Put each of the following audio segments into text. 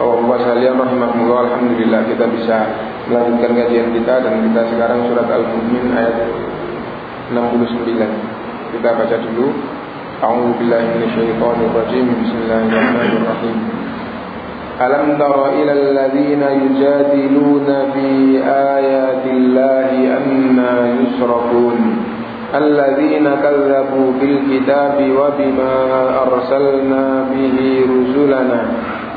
Bapak-bapak sekalian rahimahullah Alhamdulillah kita bisa melanjutkan kajian kita dan kita sekarang surat Al-Mu'min ayat 69 Kita baca dulu A'udzu billahi minasyaitonir rajim Bismillahirrahmanirrahim Alam tara ila alladhina yujadiluna fi ayatillahi anna yusrafun الذين كذبوا بالكتاب وبما أرسلنا به رسلنا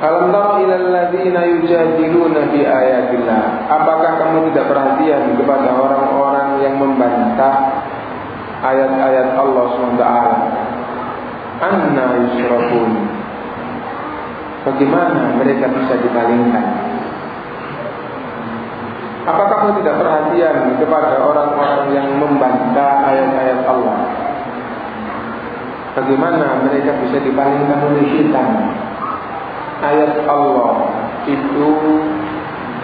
Alam tara. Apakah kamu tidak perhatian kepada orang-orang yang membantah ayat-ayat Allah SWT? Anna yusrafun. Bagaimana mereka bisa dipalingkan? Apakah kamu tidak perhatian kepada orang-orang yang membantah ayat-ayat Allah? Bagaimana mereka bisa dipalingkan oleh syaitan? Ayat Allah itu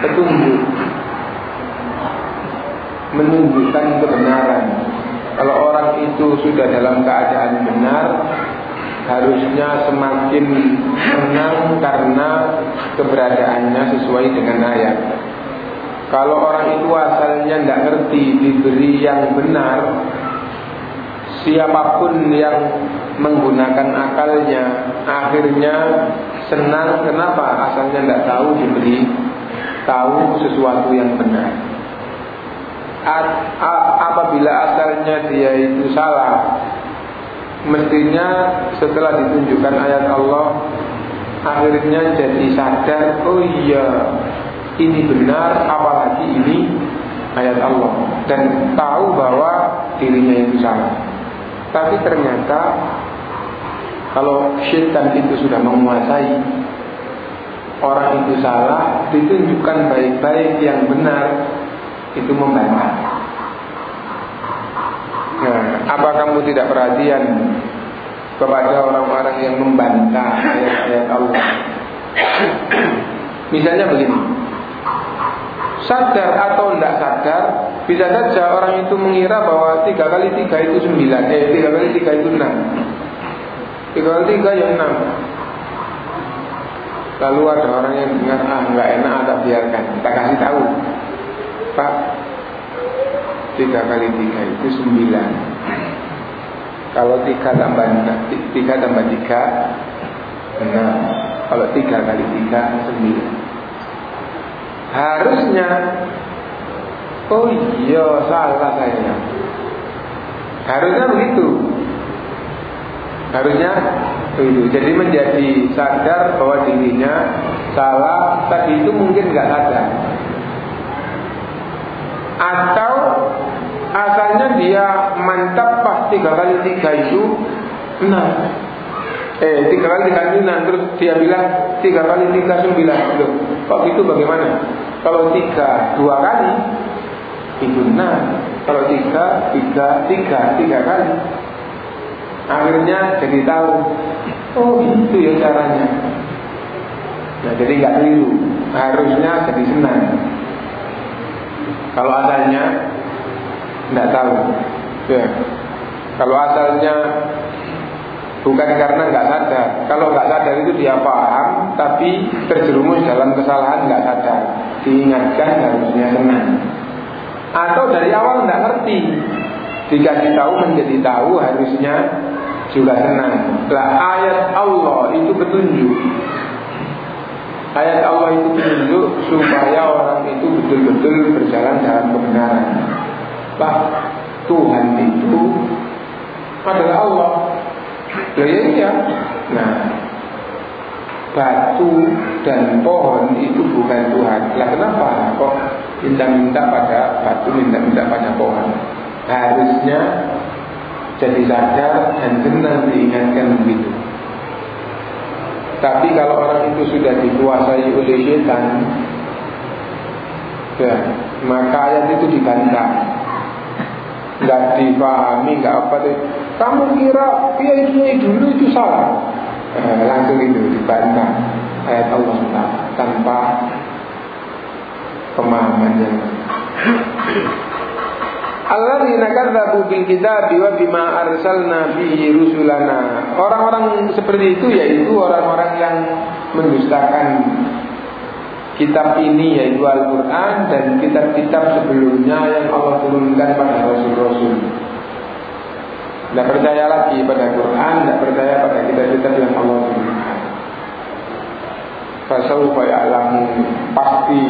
petunjuk menunjukkan kebenaran. Kalau orang itu sudah dalam keadaan benar, harusnya semakin senang karena keberadaannya sesuai dengan ayat. Kalau orang itu asalnya tidak ngerti diberi yang benar, siapa pun yang menggunakan akalnya akhirnya senang kenapa? Asalnya tidak tahu diberi tahu sesuatu yang benar. A, a, apabila asalnya dia itu salah mestinya setelah ditunjukkan ayat Allah akhirnya jadi sadar oh iya ini benar apalagi ini ayat Allah. Dan tahu bahwa dirinya itu salah. Tapi ternyata kalau syaitan itu sudah menguasai orang itu salah, ditunjukkan baik-baik yang benar itu membantah. Nah, apa kamu tidak perhatian kepada orang-orang yang membantah ayat-ayat Allah? Misalnya begini, sadar atau tidak sadar, Bisa saja orang itu mengira bahwa tiga kali tiga itu sembilan, eh tiga kali tiga itu enam. Kali tiga ya enam. Lalu ada orang yang dengar ah nggak enak ada biarkan, kita kasih tahu, Pak. Tiga kali tiga itu sembilan. Kalau tiga tambah tiga tambah tiga enam. Kalau tiga kali tiga sembilan. Harusnya Oh iya salah saya Harusnya begitu Harusnya begitu Jadi menjadi sadar bahwa dirinya salah Tadi itu mungkin nggak sadar. Atau asalnya dia mantap pas tiga kali tiga itu Nah. Eh tiga kali tiga itu nah. Terus dia bilang tiga kali tiga sembilan. Loh, Kok gitu bagaimana? Kalau tiga dua kali itu enam kalau tiga tiga tiga tiga kali akhirnya jadi tahu oh itu ya caranya. Nah jadi nggak keliru. Harusnya jadi senang. Kalau asalnya nggak tahu. Ya. Kalau asalnya bukan karena nggak sadar. Kalau nggak sadar itu dia paham tapi terjerumus dalam kesalahan nggak sadar. Diingatkan harusnya senang. Atau dari awal tidak ngerti. Dikasih tahu menjadi tahu harusnya juga senang Lah ayat Allah itu petunjuk. Ayat Allah itu petunjuk supaya orang itu betul-betul berjalan dalam kebenaran. Bah Tuhan itu adalah Allah. Lah ya iya. Nah batu dan pohon itu bukan Tuhan. Lah kenapa? Kok minta-minta pada batu, minta-minta pada pohon? Harusnya jadi sadar dan senang diingatkan begitu. Tapi kalau orang itu sudah dikuasai oleh setan, ya, maka ayat itu dibantah. Nggak dipahami, nggak apa deh. Kamu kira kiai dulu itu salah? eh, langsung itu dibantah ayat Allah tanpa pemahaman yang Alladzina kadzabu bil kitabi wa bima arsalna bihi rusulana. Orang-orang seperti itu yaitu orang-orang yang mendustakan kitab ini yaitu Al-Qur'an dan kitab-kitab sebelumnya yang Allah turunkan pada rasul-rasul. Tidak percaya lagi pada Quran, tidak percaya pada kitab-kitab yang Allah berikan. Fasaufa ya'lamu pasti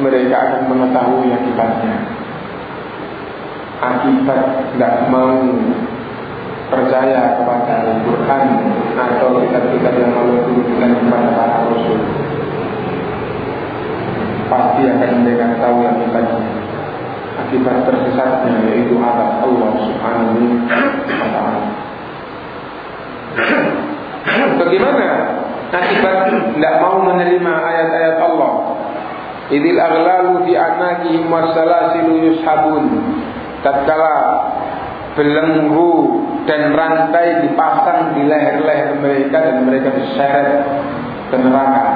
mereka akan mengetahui akibatnya. Akibat tidak mau percaya kepada Al-Quran atau kitab-kitab yang Allah turunkan kepada para Rasul. Pasti akan mereka tahu akibatnya akibat tersesatnya yaitu azab Allah Subhanahu wa taala. Bagaimana akibat tidak mau menerima ayat-ayat Allah? Idil aghlalu fi anakihim wasalasilu yushabun. Tatkala belenggu dan rantai dipasang di leher-leher mereka dan mereka diseret ke neraka.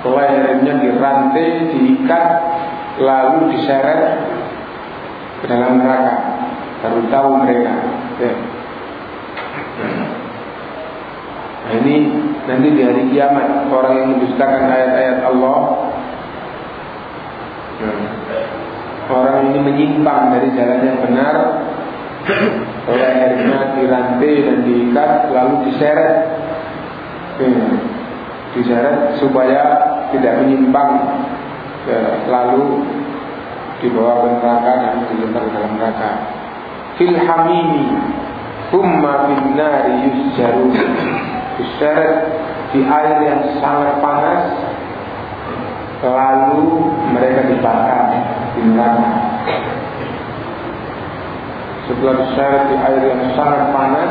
Lehernya dirantai, diikat lalu diseret ke dalam neraka baru tahu mereka ya. nah ini nanti di hari kiamat orang yang mendustakan ayat-ayat Allah ya. Orang ini menyimpang dari jalan yang benar. Lehernya dirantai dan diikat lalu diseret. Ya. diseret supaya tidak menyimpang. Ya, lalu dibawa ke neraka dan dilempar ke dalam neraka. Fil hamimi humma bin nari yusjaru. Diseret di air yang sangat panas lalu mereka dibakar di neraka. Setelah diseret di air yang sangat panas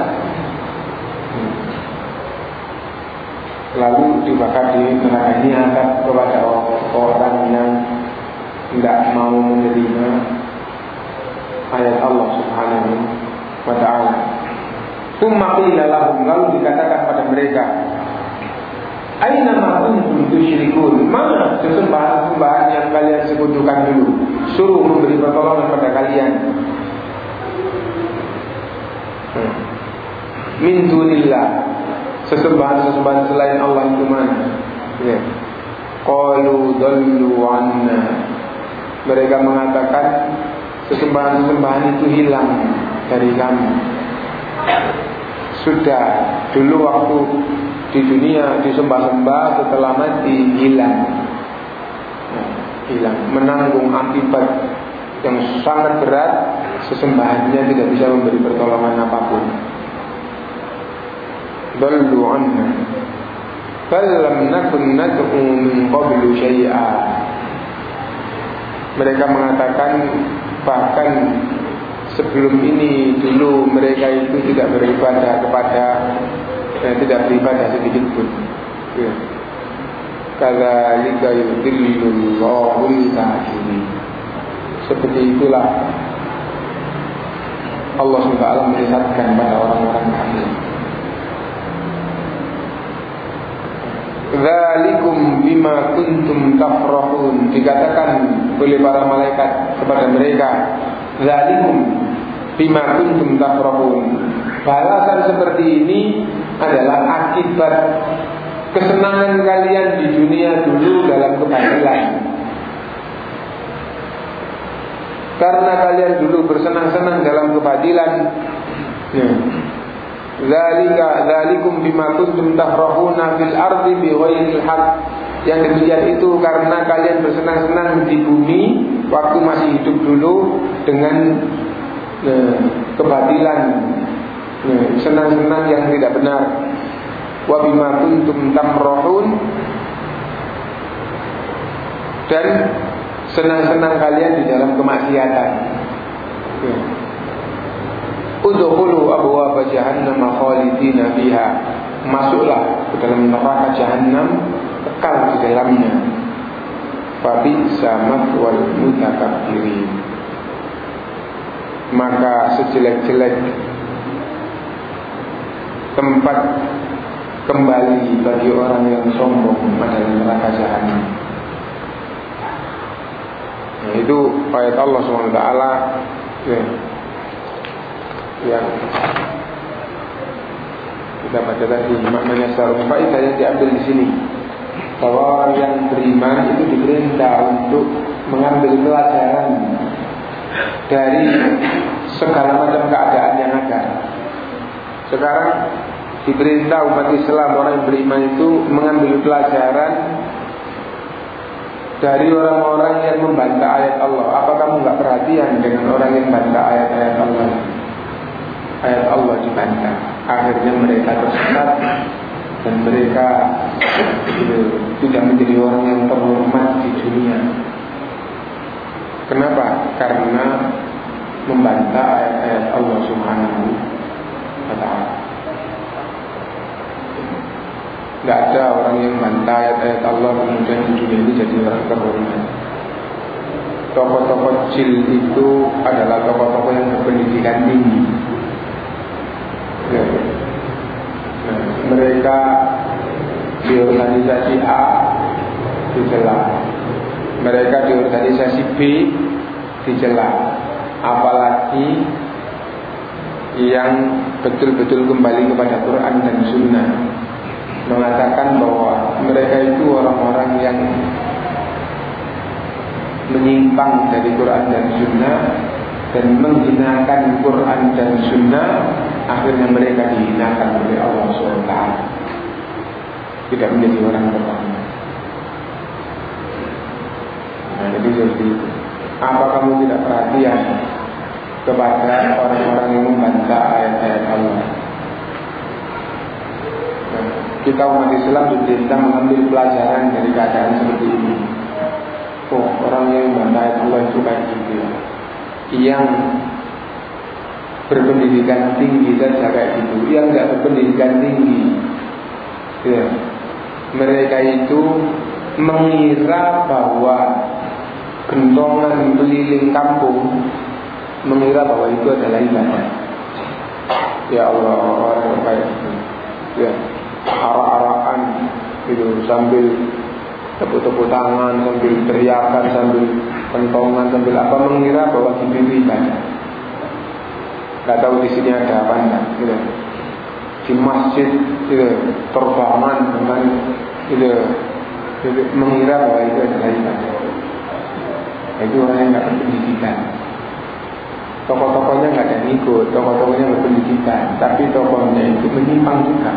lalu dibakar di neraka ini akan kepada orang yang tidak mau menerima ayat Allah Subhanahu wa taala. Tsumma qila lahum lalu dikatakan pada mereka Aina kuntum tusyrikun? Mana sesembahan-sembahan yang kalian sekutukan dulu? Suruh memberi pertolongan pada kalian. Hmm. Min dunillah. Sesembahan-sesembahan selain Allah itu mana? Ya. Qalu dallu anna. Mereka mengatakan sesembahan-sesembahan itu hilang dari kami. Sudah dulu waktu di dunia disembah-sembah setelah mati hilang. Nah, hilang. Menanggung akibat yang sangat berat sesembahannya tidak bisa memberi pertolongan apa pun. Ballu anna Bal nakun nad'u min Mereka mengatakan bahkan sebelum ini dulu mereka itu tidak beribadah kepada dan tidak beribadah sedikit pun. Ya. Kadzalika yudhillul kafirin. Seperti itulah Allah SWT menyesatkan pada orang-orang kafir. Zalikum bima kuntum tafrahun Dikatakan oleh para malaikat kepada mereka Zalikum bima kuntum tafrahun Balasan seperti ini adalah akibat kesenangan kalian di dunia dulu dalam kebatilan. Karena kalian dulu bersenang-senang dalam kebatilan. Ya. Zalika zalikum bima kuntum tafrahuna fil ardi bighairil haqq. Yang demikian itu karena kalian bersenang-senang di bumi waktu masih hidup dulu dengan kebatilan senang-senang yang tidak benar. Wa bima kuntum tamrahun dan senang-senang kalian di dalam kemaksiatan. Ya. Udkhulu abwaab jahannam khalidina fiha. Masuklah ke dalam neraka jahanam kekal di dalamnya. Fabi sama wal mutakabbirin maka sejelek-jelek tempat kembali bagi orang yang sombong pada neraka jahanam. Nah, itu ayat Allah SWT ya, yang kita baca tadi maknanya sarung faidah yang diambil di sini bahwa yang beriman itu diperintah untuk mengambil pelajaran dari segala macam keadaan yang ada sekarang diperintah umat Islam orang yang beriman itu mengambil pelajaran dari orang-orang yang membantah ayat Allah. Apa kamu nggak perhatian dengan orang yang membantah ayat-ayat Allah? Ayat Allah dibantah. Akhirnya mereka tersesat dan mereka tidak menjadi orang yang terhormat di dunia. Kenapa? Karena membantah ayat-ayat Allah Subhanahu Ta'ala. Tidak ada orang yang bantah ayat-ayat Allah kemudian di dunia ini jadi orang terhormat. Tokoh-tokoh kecil itu adalah tokoh-tokoh yang berpendidikan tinggi. Ya. Nah, mereka di organisasi A dicela, mereka di organisasi B dicela, apalagi yang betul-betul kembali kepada Quran dan Sunnah. Mengatakan bahwa mereka itu orang-orang yang menyimpang dari Quran dan Sunnah dan menghinakan Quran dan Sunnah akhirnya mereka dihinakan oleh Allah SWT. Tidak menjadi orang pertama nah jadi seperti apa kamu tidak perhatian kepada orang-orang yang membantah ayat-ayat Allah. Kita umat Islam diperintah mengambil pelajaran dari keadaan seperti ini. Oh, orang yang membantah ayat Allah itu kayak gitu ya. Yang berpendidikan tinggi saja kayak gitu, yang nggak berpendidikan tinggi, ya. mereka itu mengira bahwa gentongan keliling kampung mengira bahwa itu adalah ibadah. Ya Allah, orang yang baik. Itu. Ya, arah-arahan gitu sambil tepuk-tepuk tangan sambil teriakan sambil pentongan sambil apa mengira bahwa itu ibadah. Nggak tahu di sini ada apa enggak gitu. Di masjid gitu terbangan dengan gitu mengira bahwa itu adalah ibadah. Itu orang yang nggak berpendidikan tokoh-tokohnya nggak ada yang ikut tokoh-tokohnya berpendidikan tapi tokohnya itu menyimpang juga.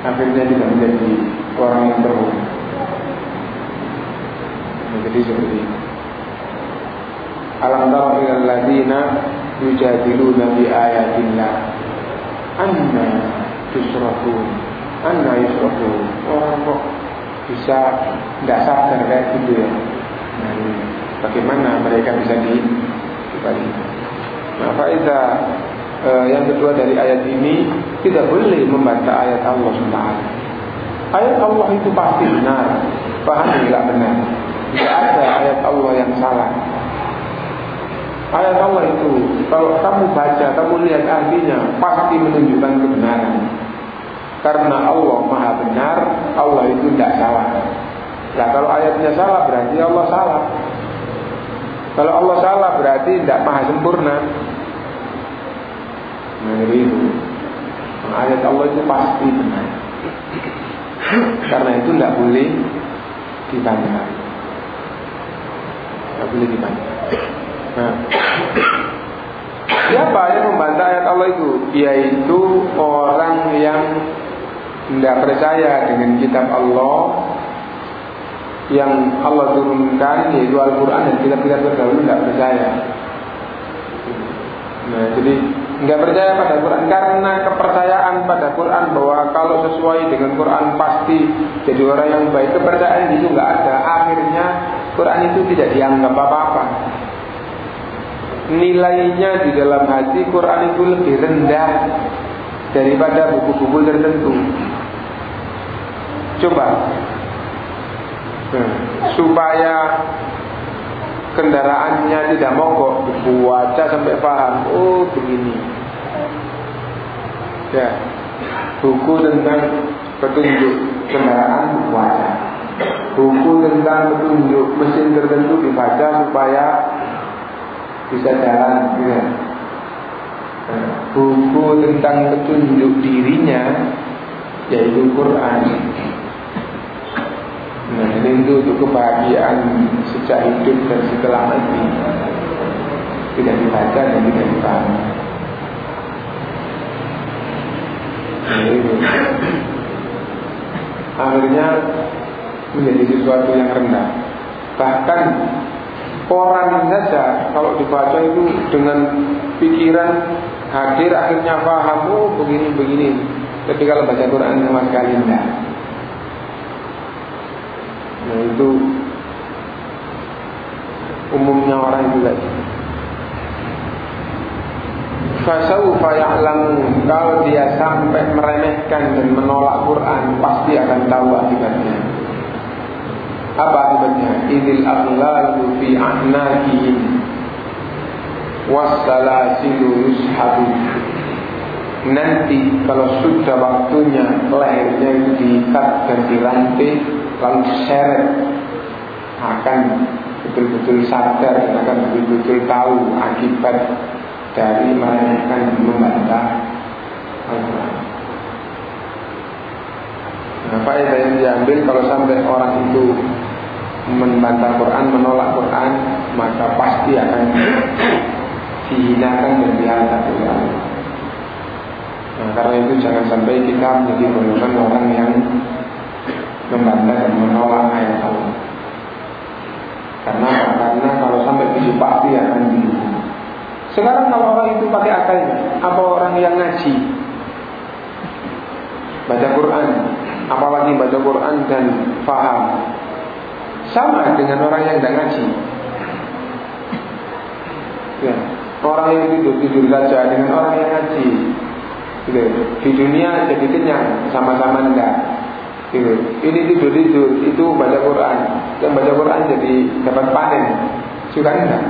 Akhirnya tidak menjadi orang yang berhubung jadi seperti itu. Alam tara ila alladziina yujadiluna bi ayatillah. Anna tusrafun anna yusrafun. Orang kok bisa tidak sadar kayak gitu ya? Nah, bagaimana mereka bisa di dibalik nah faedah eh, yang kedua dari ayat ini tidak boleh membantah ayat Allah SWT ayat Allah itu pasti benar paham tidak benar tidak ada ayat Allah yang salah Ayat Allah itu kalau kamu baca, kamu lihat artinya pasti menunjukkan kebenaran. Karena Allah Maha benar, Allah itu tidak salah. Nah kalau ayatnya salah berarti Allah salah. Kalau Allah salah berarti tidak maha sempurna. Nah itu. Nah, ayat Allah itu pasti benar. Karena itu tidak boleh dibantah. Tidak boleh dibantah. Nah, siapa yang membantah ayat Allah itu? Yaitu orang yang tidak percaya dengan kitab Allah yang Allah turunkan yaitu Al-Quran dan kitab-kitab terdahulu tidak percaya. Nah, jadi nggak percaya pada Quran karena kepercayaan pada Quran bahwa kalau sesuai dengan Quran pasti jadi orang yang baik kepercayaan itu nggak ada akhirnya Quran itu tidak dianggap apa-apa nilainya di dalam hati Quran itu lebih rendah daripada buku-buku tertentu. Coba hmm. supaya kendaraannya tidak mogok, dibaca sampai paham. Oh begini. Ya, buku tentang petunjuk kendaraan dibaca. Buku tentang petunjuk mesin tertentu dibaca supaya bisa jalan ya. buku tentang petunjuk dirinya yaitu Quran nah itu untuk kebahagiaan sejak hidup dan setelah mati tidak dibaca dan tidak dipahami nah, akhirnya menjadi sesuatu yang rendah bahkan Koran saja kalau dibaca itu dengan pikiran hadir akhirnya paham oh begini begini. Tapi kalau baca Quran sama sekali enggak. Nah itu umumnya orang juga. Fasaufa ya'lamu Kalau dia sampai meremehkan dan menolak Quran Pasti akan tahu akibatnya apa akibatnya? Idil aghlalu fi ahnakihim wassalasilu yushabu Nanti kalau sudah waktunya lehernya itu diikat dan dirantai lalu seret akan betul-betul sadar dan akan betul-betul tahu akibat dari mereka membantah Al-Quran. Nah, faedah yang diambil kalau sampai orang itu membantah Quran, menolak Quran, maka pasti akan dihinakan dan diangkat oleh. Nah, karena itu jangan sampai kita menjadi golongan orang yang membantah dan menolak ayat Allah. Karena Karena kalau sampai begitu pasti akan dihukum. Sekarang kalau orang itu pakai akalnya, apa orang yang ngaji, baca Quran, apalagi baca Quran dan faham, sama dengan orang yang tidak ngaji. Ya, orang yang tidur tidur saja dengan orang yang ngaji. Gitu. Di dunia jadi kenyang, sama-sama enggak. Gitu. Ini tidur tidur, itu baca Quran. Yang baca Quran jadi dapat panen, juga enggak.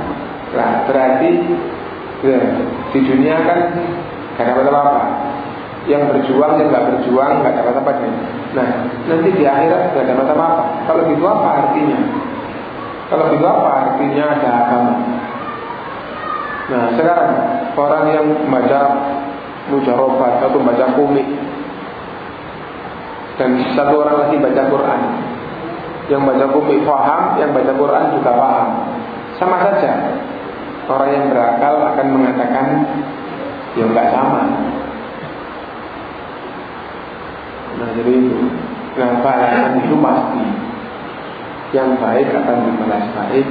Nah, berarti ya, di dunia kan gak dapat apa-apa. yang berjuang yang nggak berjuang nggak dapat apa nih nah nanti di akhirat nggak dapat apa apa kalau gitu apa artinya kalau gitu apa artinya ada agama nah sekarang orang yang membaca mujarobat atau baca komik dan satu orang lagi baca Quran. Yang baca komik paham yang baca Quran juga paham sama saja. Orang yang berakal akan mengatakan ya nggak sama. Nah jadi itu. Nah balasan itu pasti Yang baik akan dibalas baik.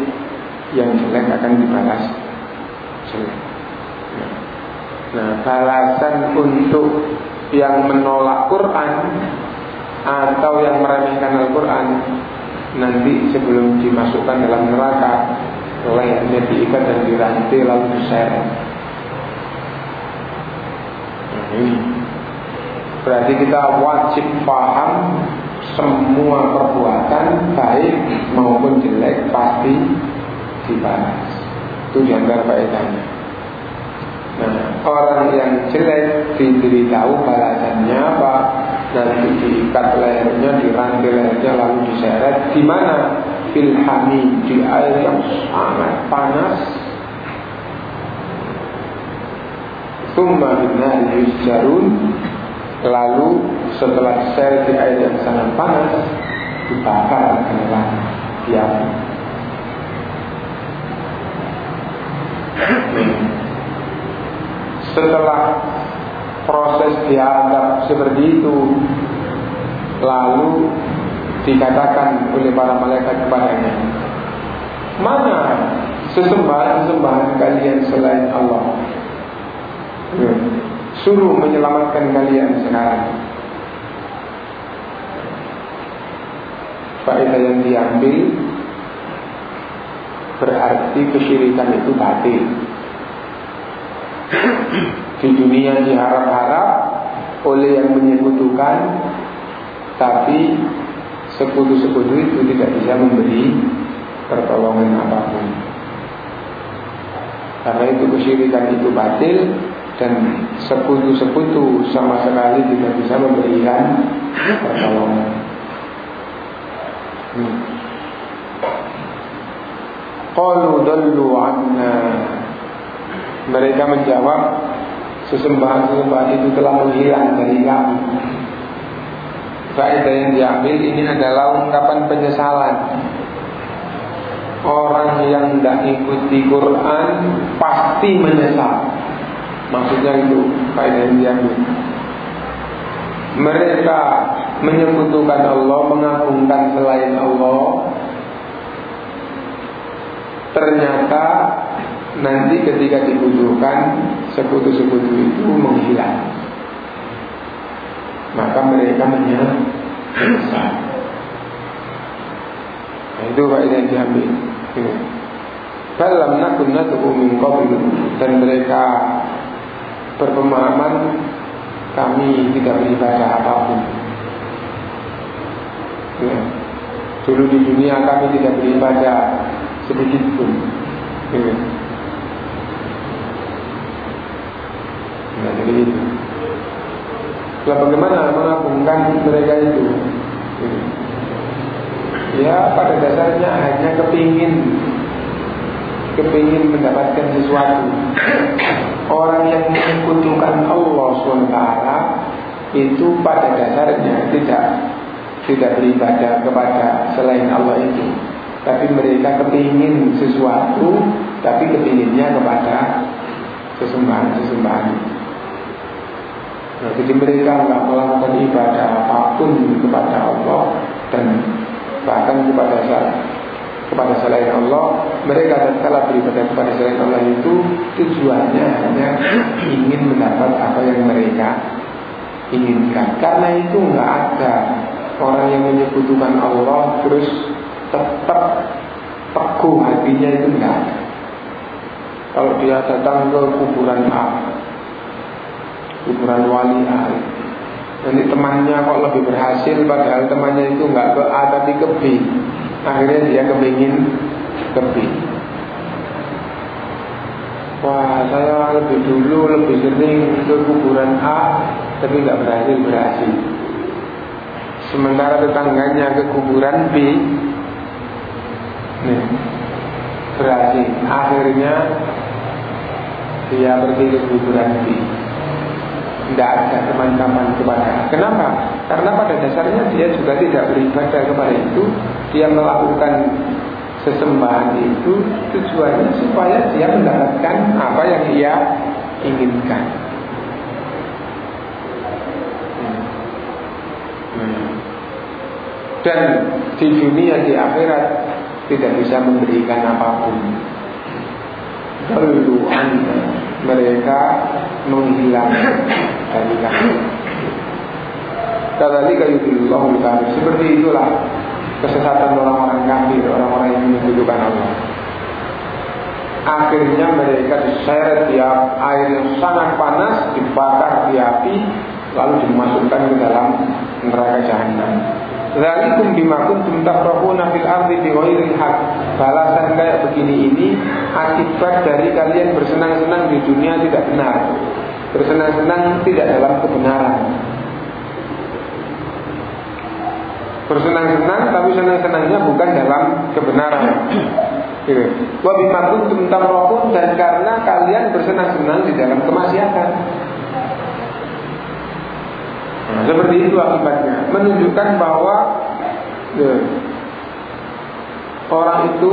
Yang jelek akan dibalas jelek. Nah, nah balasan untuk yang menolak Quran Atau yang meremehkan Al-Quran Nanti sebelum dimasukkan dalam neraka Lehernya diikat dan dirantai lalu diseret Nah ini Berarti kita wajib paham semua perbuatan baik maupun jelek pasti dibalas. Itu di antara faedahnya. Nah, orang yang jelek diberitahu balasannya apa? Nanti diikat lehernya, dirantai lehernya, lalu diseret. Di mana? Filhami di air yang sangat panas. Tumma binari yusjarun Lalu setelah sel di air yang sangat panas Dibakar dengan diam Setelah proses diadab seperti itu Lalu dikatakan oleh para malaikat kepadanya Mana sesembahan-sesembahan kalian selain Allah? Suruh menyelamatkan kalian sekarang. Faedah yang diambil Berarti kesyirikan itu batil Di dunia diharap-harap Oleh yang menyekutukan Tapi Sekutu-sekutu itu tidak bisa memberi Pertolongan apa pun Karena itu kesyirikan itu batil dan sekutu-sekutu sama sekali tidak bisa memberikan pertolongan. Hmm. Qalu dallu anna Mereka menjawab Sesembahan-sesembahan itu telah menghilang dari kami Faedah yang diambil ini adalah ungkapan penyesalan Orang yang tidak ikuti Quran Pasti menyesal Maksudnya itu faedah yang diambil. Mereka menyekutukan Allah, mengagungkan selain Allah. Ternyata nanti ketika dibutuhkan sekutu-sekutu itu menghilang. Maka mereka menyesal. Nah, itu faedah yang diambil. Falam nakun nad'u min qablu dan mereka berpemahaman kami tidak beribadah apa pun. Ya. Dulu di dunia kami tidak beribadah sedikit pun. Itu. Lalu bagaimana mengagungkan mereka itu? Ya. pada dasarnya hanya kepingin kepingin mendapatkan sesuatu Orang yang menyekutukan Allah SWT Itu pada dasarnya tidak Tidak beribadah kepada selain Allah itu Tapi mereka kepingin sesuatu Tapi kepinginnya kepada Sesembahan-sesembahan jadi mereka nggak melakukan ibadah apa pun kepada Allah dan bahkan kepada saya kepada selain Allah mereka tatkala beribadah kepada selain Allah itu tujuannya hanya ingin mendapat apa yang mereka inginkan. Karena itu nggak ada orang yang menyekutukan Allah terus tetap teguh hatinya itu enggak ada. Kalau dia datang ke kuburan A kuburan wali A nanti temannya kok lebih berhasil padahal temannya itu enggak ke A tapi ke B akhirnya dia kepingin kepi wah saya lebih dulu, lebih sering ke kuburan A, tapi nggak berhasil berhasil. Sementara tetangganya ke kuburan B, nih, berhasil. Akhirnya dia pergi ke kuburan B. Tidak ada teman-teman kepada. Kenapa? Karena pada dasarnya dia juga tidak beribadah kepada itu. Dia melakukan sesembahan itu tujuannya supaya dia mendapatkan apa yang dia inginkan. Dan di dunia di akhirat tidak bisa memberikan apa pun. Lalu mereka menghilang dari kami. Kafir. Seperti itulah kesesatan orang-orang kafir, orang-orang yang menyebutkan Allah. Akhirnya mereka diseret di air yang sangat panas, dibakar di api, lalu dimasukkan ke dalam neraka jahanam. Zalikum bima kuntum tafrahuna fil ardi bi ghairi haq. Balasan kayak begini ini akibat dari kalian bersenang-senang di dunia tidak benar. Bersenang-senang tidak dalam kebenaran. bersenang-senang tapi senang-senangnya bukan dalam kebenaran. Gitu. Wa bima kuntum dan karena kalian bersenang-senang di dalam kemaksiatan. Nah, seperti itu akibatnya, menunjukkan bahwa ya, orang itu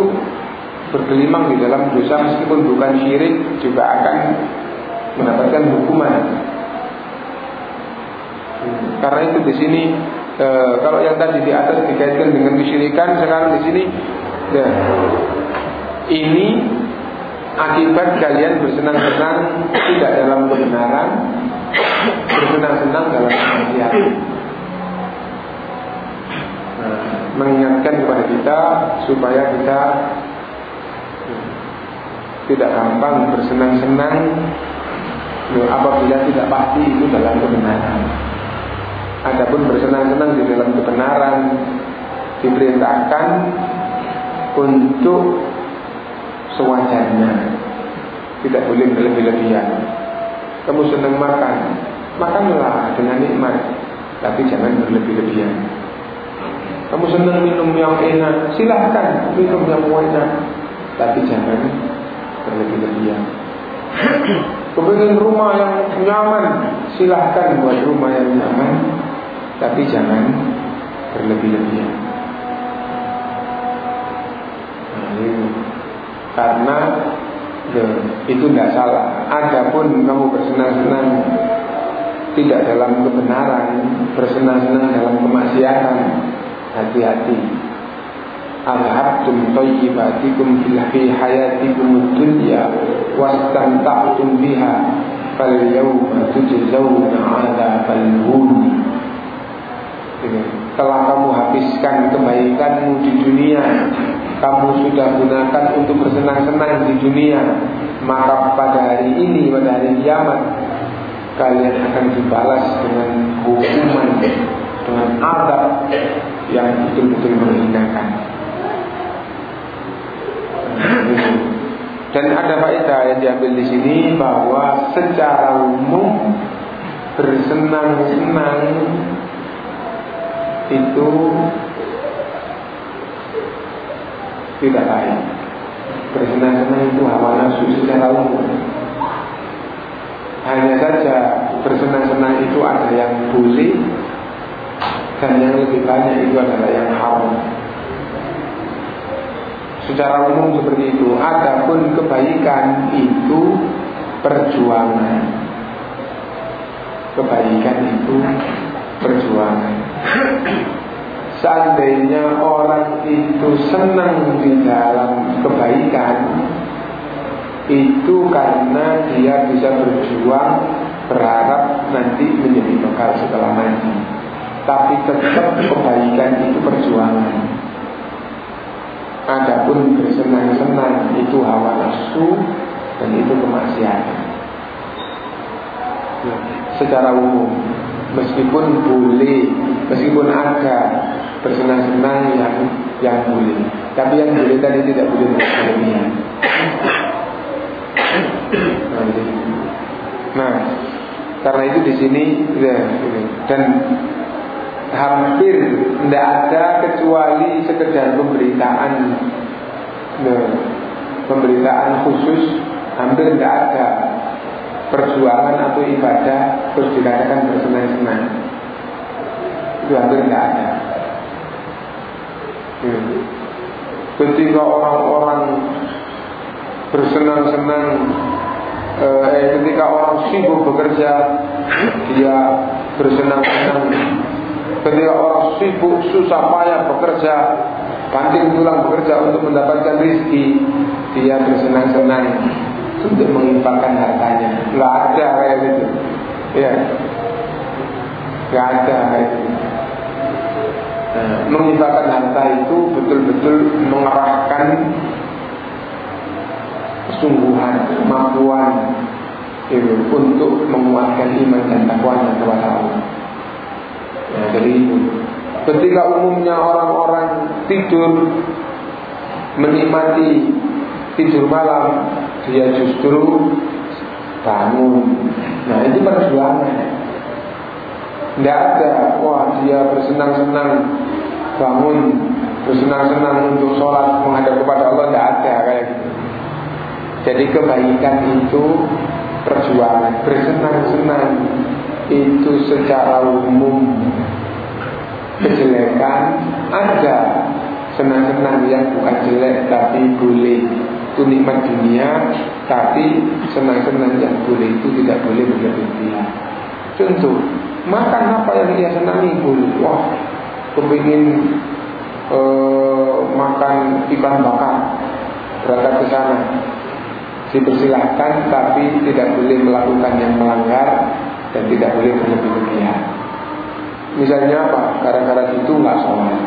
bergelimang di dalam dosa meskipun bukan syirik juga akan mendapatkan hukuman. Karena itu di sini e, kalau yang tadi di atas dikaitkan dengan kesyirikan, sekarang di sini ya, ini akibat kalian bersenang-senang tidak dalam kebenaran, bersenang-senang dalam kemaksiatan. Nah, mengingatkan kepada kita supaya kita tidak gampang bersenang-senang apabila tidak pasti itu dalam kebenaran. Adapun bersenang-senang di dalam kebenaran diperintahkan untuk sewajarnya. Tidak boleh berlebih-lebihan. Kamu senang makan, makanlah dengan nikmat, tapi jangan berlebih-lebihan. Kamu senang minum yang enak, silahkan minum yang enak, tapi jangan berlebih-lebihan. Kepingin rumah yang nyaman, silahkan buat rumah yang nyaman, tapi jangan berlebih-lebihan. Nah, karena itu tidak salah. Adapun kamu bersenang-senang tidak dalam kebenaran, bersenang-senang dalam kemaksiatan, hati-hati. Alhabtum tayyibatikum fil hayatikum dunya wastamta'tum biha fal yawma tujzauna 'adzabal hun telah kamu habiskan kebaikanmu di dunia Kamu sudah gunakan untuk bersenang-senang di dunia. Maka pada hari ini, pada hari kiamat Kalian akan dibalas dengan hukuman Dengan adab yang betul-betul menghinakan Dan ada faedah yang diambil di sini bahwa secara umum bersenang-senang itu tidak baik. Bersenang-senang itu hawa nafsu secara umum. Hanya saja bersenang-senang itu ada yang boleh dan yang lebih banyak itu adalah yang haram. Secara umum seperti itu. Adapun kebaikan itu perjuangan. Kebaikan itu perjuangan. Seandainya orang itu senang di dalam kebaikan Itu karena dia bisa berjuang Berharap nanti menjadi bekal setelah mati. Tapi tetap kebaikan itu perjuangan. Adapun bersenang-senang itu hawa nafsu Dan itu kemaksiatan. Secara umum meskipun boleh, meskipun ada bersenang-senang yang yang boleh, tapi yang boleh tadi tidak boleh berlebihan. Nanti di sini ya, dan hampir tidak ada kecuali sekedar pemberitaan. Nah, pemberitaan khusus hampir tidak ada. Perjuangan atau ibadah terus dikatakan bersenang-senang. Itu hampir tidak ada. Ketika orang-orang bersenang-senang eh, ketika orang sibuk bekerja dia bersenang-senang. Ketika orang sibuk susah payah bekerja banting tulang bekerja untuk mendapatkan rezeki dia bersenang-senang untuk menginfakkan hartanya. Nggak ada kayak gitu. Ya nggak ada kayak gitu menginfakkan harta itu betul-betul mengarahkan kesungguhan kemampuan itu untuk menguatkan iman dan takwanya kepada Allah. Ya, jadi ketika umumnya orang-orang tidur menikmati tidur malam dia justru bangun. Nah itu perjuangan tidak ada. Wah dia bersenang-senang bangun bersenang-senang untuk sholat menghadap kepada Allah tidak ada kayak gitu. Jadi kebaikan itu perjuangan bersenang-senang itu secara umum. Kejelekan ada senang-senang yang bukan jelek tapi boleh itu nikmat dunia tapi senang-senang yang boleh itu tidak boleh berlebihan. Contoh makan apa yang ia senangi? Boleh. Wah kepingin uh, makan ikan bakar berangkat ke sana dipersilahkan tapi tidak boleh melakukan yang melanggar dan tidak boleh berlebihan. Misalnya apa? Gara-gara itu nggak sholat.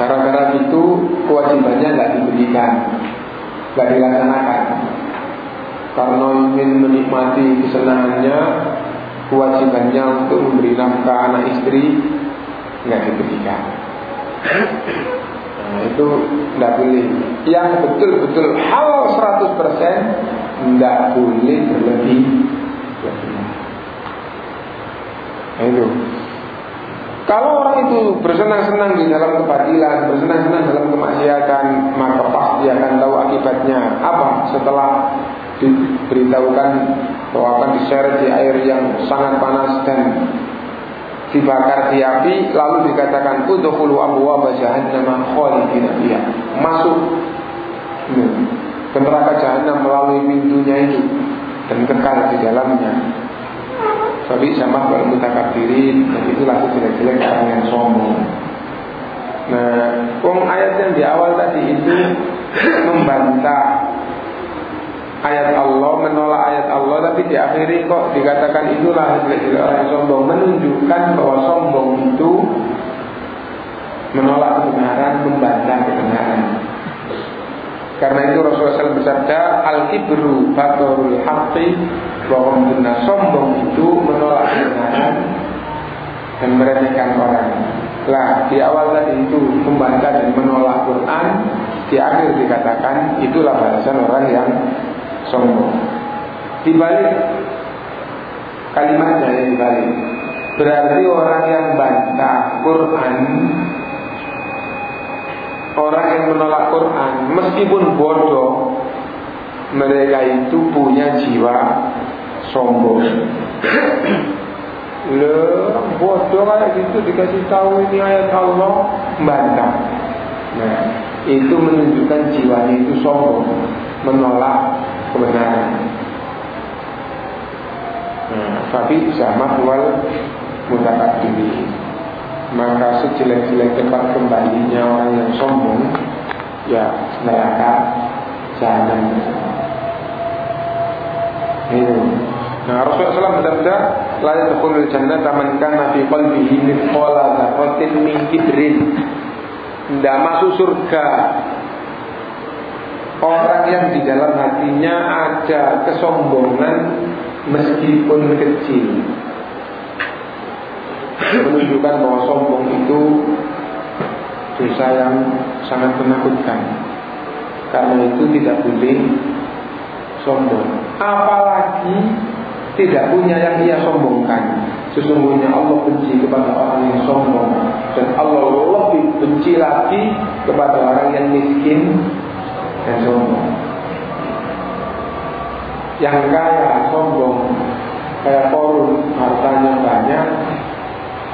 Gara-gara itu kewajibannya nggak diberikan, nggak dilaksanakan. Karena ingin menikmati kesenangannya, kewajibannya untuk memberi nafkah anak istri nggak diberikan. Nah, itu tidak boleh. Yang betul-betul hal 100% tidak boleh berlebih. Nah, itu. Kalau orang itu bersenang-senang di dalam kebatilan, bersenang-senang dalam kemaksiatan, maka pasti akan tahu akibatnya. Apa? Setelah diberitahukan bahwa akan diseret di air yang sangat panas dan dibakar di api lalu dikatakan udkhulu abwaaba jahannam khalidina fiha. Masuk. Ke neraka jahanam melalui pintunya itu dan kekal di dalamnya. Tapi sama kalau mutakabirin dan itulah jelek-jelek orang yang sombong. Nah wong ayat yang di awal tadi itu membantah ayat Allah, menolak ayat Allah Tapi diakhiri kok dikatakan itulah. Orang yang sombong Menunjukkan bahwa sombong itu Menolak kebenaran, membantah kebenaran. Karena itu Rasulullah SAW bersabda Al-kibru batorul haqqi Bahwa sombong itu menolak kebenaran Dan meremehkan orang. Lah di awal tadi itu membantah dan menolak Quran Di akhir dikatakan itulah balasan orang yang sombong. Dibalik kalimatnya yang dibalik. Berarti orang yang bantah Quran Orang yang menolak Quran Meskipun bodoh Mereka itu punya jiwa sombong Le bodoh kayak gitu dikasih tahu ini ayat Allah bantah. Nah, itu menunjukkan jiwanya itu sombong, menolak kebenaran. Nah, tapi sama wal mutakabiri. Maka sejelek-jelek tempat kembalinya orang yang sombong ya neraka jahanam. Ini. Nah, Rasulullah SAW bersabda, "La yadkhulul jannata man kana fi qalbihi mithqala dzarratin min kibrin." Tidak masuk surga Orang yang di dalam hatinya ada kesombongan meskipun kecil. Menunjukkan bahwa sombong itu dosa yang sangat menakutkan. Karena itu tidak boleh sombong. Apalagi tidak punya yang ia sombongkan. Sesungguhnya Allah benci kepada orang yang sombong. Dan Allah lebih benci lagi kepada orang yang miskin dan sombong. Yang kaya sombong kayak korun hartanya banyak,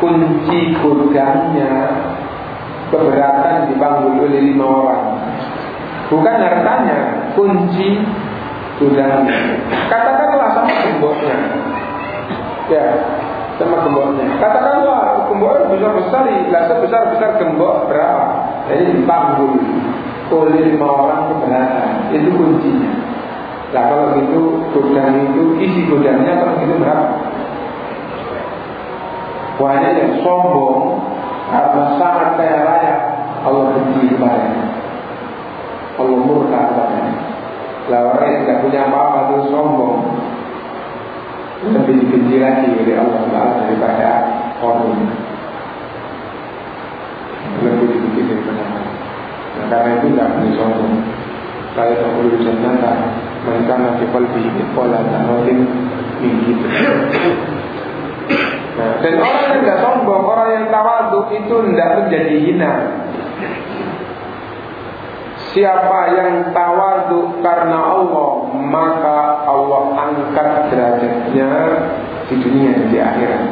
kunci gudangnya keberatan dipanggul oleh lima orang. Bukan hartanya, kunci gudangnya. Katakanlah sama gemboknya. Ya, sama gemboknya. Katakanlah gemboknya besar besar, sebesar besar gembok berapa? Jadi dipanggul oleh lima orang keberatan. Itu kuncinya. Nah kalau gitu gudang itu isi gudangnya kalau gitu berapa? Banyak yang sombong karena sangat kaya raya Allah benci kepadanya Allah murka kepadanya Lah orang yang tidak punya apa-apa itu sombong Lebih dibenci lagi oleh Allah Taala daripada orang Lebih dibenci daripada Nah karena itu tidak boleh sombong Kalau tak boleh jannata Mereka nanti kalbi Pola ta'alim Minggi Nah, dan orang yang tidak sombong, orang yang tawadu itu tidak menjadi hina. Siapa yang tawadu karena Allah, maka Allah angkat derajatnya di dunia dan di akhirat.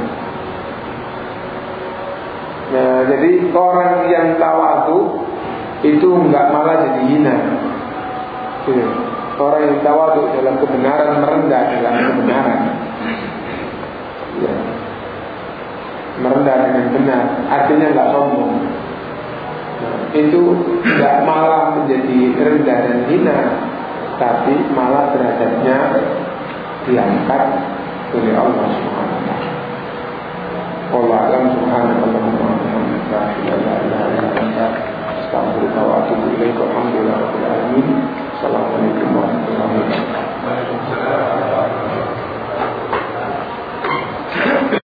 Nah, jadi orang yang tawadu itu enggak malah jadi hina. Iya. Orang yang tawadu dalam kebenaran merendah dalam kebenaran. Ya merendah dengan benar artinya nggak sombong nah, itu nggak malah menjadi rendah dan hina tapi malah derajatnya diangkat oleh Allah Subhanahu wa taala. Allah alam subhanahu wa ta'ala Astagfirullah wa atubu ilaih. Alhamdulillah. Assalamualaikum warahmatullahi wabarakatuh.